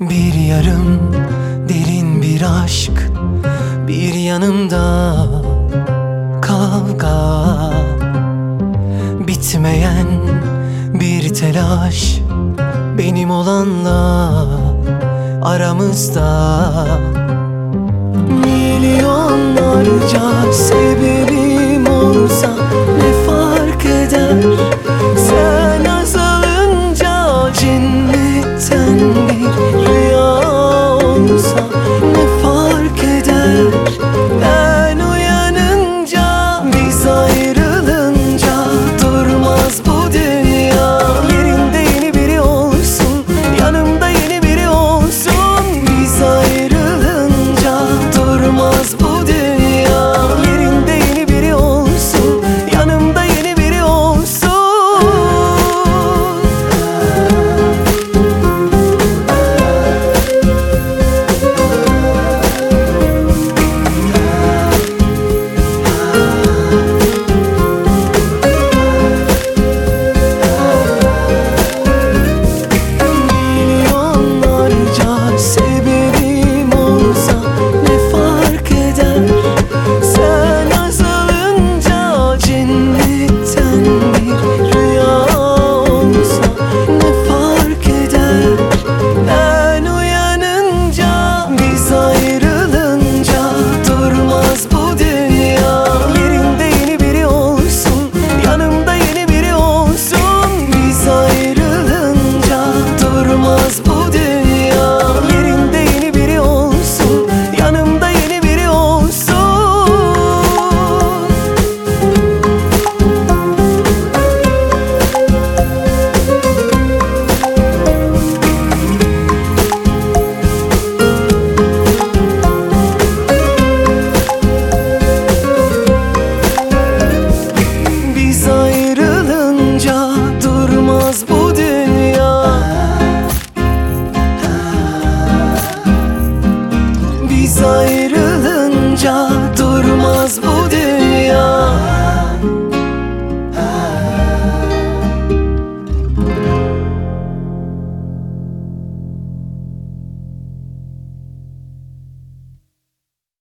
Bir yarım derin bir aşk Bir yanımda kavga. Bitmeyen bir telaş Benim olanla aramızda. Milyonlarca sebebim olsa